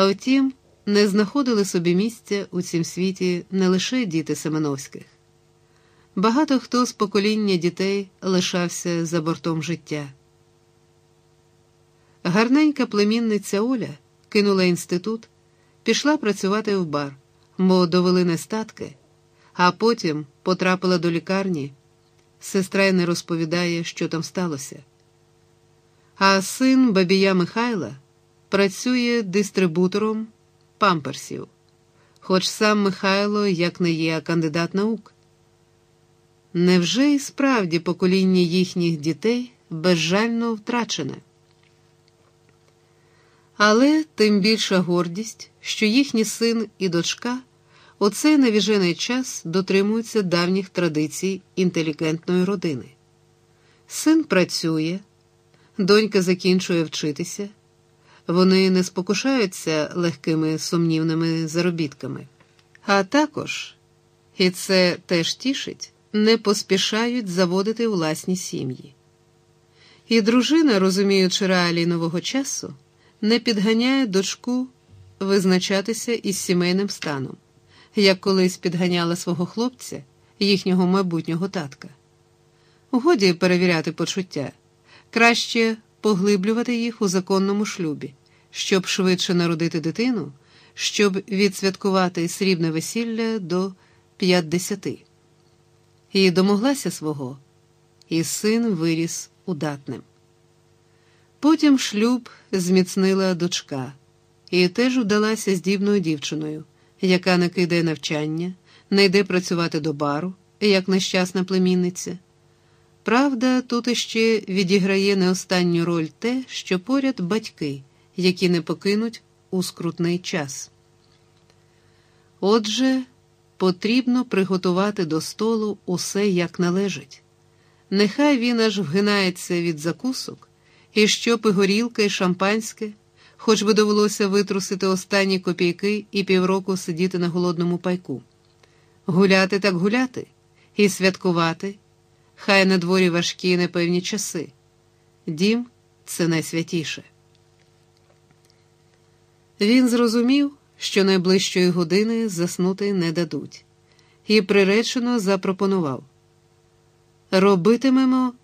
А втім, не знаходили собі місця у цім світі не лише діти Семеновських. Багато хто з покоління дітей лишався за бортом життя. Гарненька племінниця Оля кинула інститут, пішла працювати в бар, бо довели нестатки, а потім потрапила до лікарні. Сестра й не розповідає, що там сталося. А син бабія Михайла працює дистрибутором памперсів, хоч сам Михайло як не є кандидат наук. Невже і справді покоління їхніх дітей безжально втрачене? Але тим більша гордість, що їхній син і дочка у цей навіжений час дотримуються давніх традицій інтелігентної родини. Син працює, донька закінчує вчитися, вони не спокушаються легкими сумнівними заробітками, а також, і це теж тішить, не поспішають заводити власні сім'ї. І дружина, розуміючи реалії нового часу, не підганяє дочку визначатися із сімейним станом, як колись підганяла свого хлопця, їхнього майбутнього татка. Годі перевіряти почуття, краще поглиблювати їх у законному шлюбі, щоб швидше народити дитину, щоб відсвяткувати срібне весілля до п'ятдесяти. І домоглася свого, і син виріс удатним. Потім шлюб зміцнила дочка і теж вдалася здібною дівчиною, яка не кидає навчання, не йде працювати до бару, як нещасна племінниця. Правда, тут іще відіграє не останню роль те, що поряд батьки, які не покинуть у скрутний час. Отже, потрібно приготувати до столу усе як належить. Нехай він аж вгинається від закусок, і щоб і горілка, і шампанське, хоч би довелося витрусити останні копійки і півроку сидіти на голодному пайку. Гуляти так гуляти, і святкувати, хай на дворі важкі і непевні часи. Дім це найсвятіше. Він зрозумів, що найближчої години заснути не дадуть, і приречено запропонував робитимемо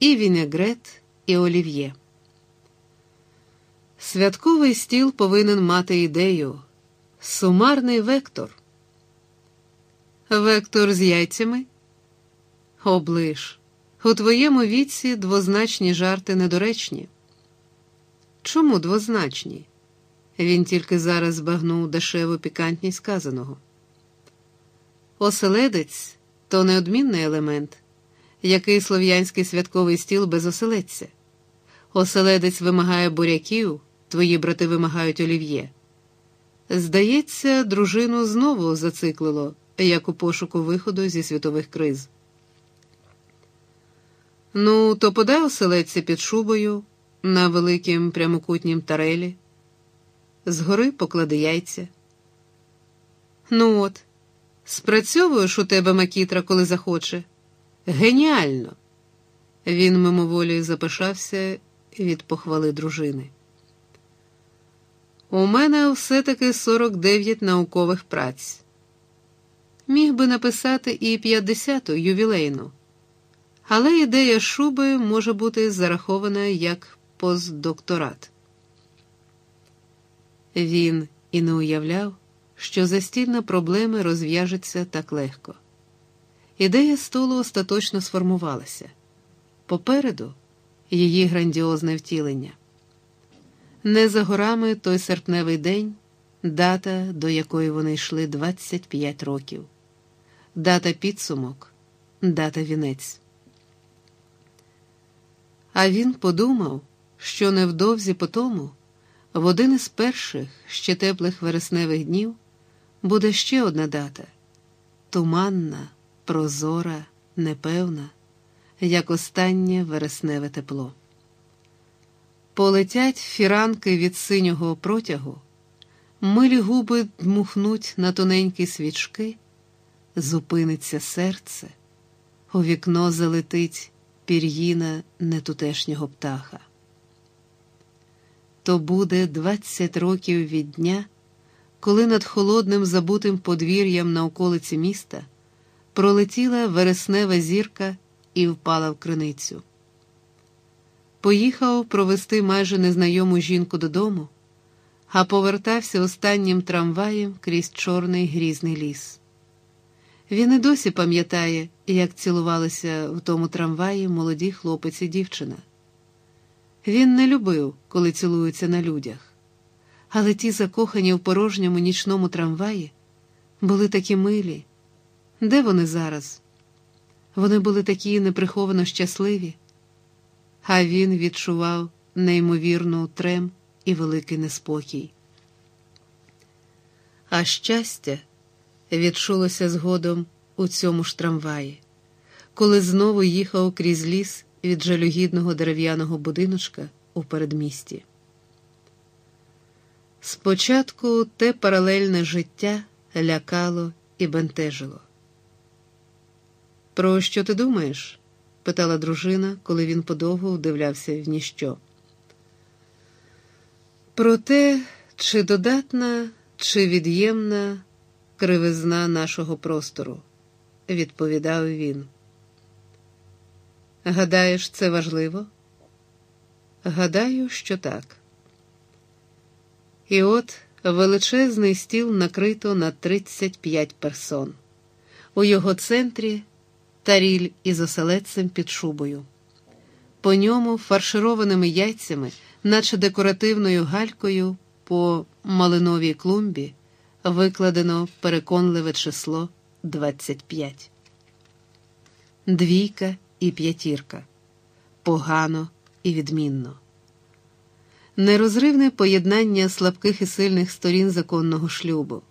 і вінегрет, і олів'є. Святковий стіл повинен мати ідею, сумарний вектор. Вектор з яйцями? Оближ. У твоєму віці двозначні жарти недоречні. Чому двозначні? Він тільки зараз збагнув дешеву пікантність сказаного. Оселедець то неодмінний елемент, який слов'янський святковий стіл без оселедця. Оселедець вимагає буряків, твої брати вимагають олів'є. Здається, дружину знову зациклило, як у пошуку виходу зі світових криз. Ну, то подай оселедця під шубою на великім прямокутнім тарелі. Згори поклади яйця. Ну от, спрацьовуєш у тебе макітра, коли захоче. Геніально! Він мимоволі запишався від похвали дружини. У мене все-таки 49 наукових праць. Міг би написати і 50-ту ювілейну, але ідея шуби може бути зарахована як постдокторат. Він і не уявляв, що застільна проблеми розв'яжеться так легко. Ідея столу остаточно сформувалася. Попереду її грандіозне втілення. Не за горами той серпневий день, дата, до якої вони йшли 25 років, дата підсумок, дата вінець. А він подумав, що невдовзі по тому, в один із перших ще теплих вересневих днів, буде ще одна дата туманна, прозора, непевна, як останнє вересневе тепло. Полетять фіранки від синього протягу, милі губи дмухнуть на тоненькі свічки, зупиниться серце, у вікно залетить пір'їна нетутешнього птаха. То буде 20 років від дня, коли над холодним забутим подвір'ям на околиці міста пролетіла вереснева зірка і впала в криницю. Поїхав провести майже незнайому жінку додому, а повертався останнім трамваєм крізь чорний грізний ліс. Він і досі пам'ятає, як цілувалися в тому трамваї молоді хлопець і дівчина. Він не любив, коли цілуються на людях, але ті закохані в порожньому нічному трамваї були такі милі. Де вони зараз? Вони були такі неприховано щасливі, а він відчував неймовірну трем і великий неспокій. А щастя відчулося згодом у цьому ж трамваї, коли знову їхав крізь ліс від жалюгідного дерев'яного будиночка у передмісті. Спочатку те паралельне життя лякало і бентежило. Про що ти думаєш? питала дружина, коли він подовго вдивлявся в ніщо. Про те, чи додатна, чи від'ємна кривизна нашого простору, відповідав він. Гадаєш, це важливо? Гадаю, що так. І от величезний стіл накрито на 35 персон. У його центрі таріль із оселедцем під шубою. По ньому фаршированими яйцями, наче декоративною галькою по малиновій клумбі, викладено переконливе число 25. Двійка і п'ятірка. Погано і відмінно. Нерозривне поєднання слабких і сильних сторін законного шлюбу.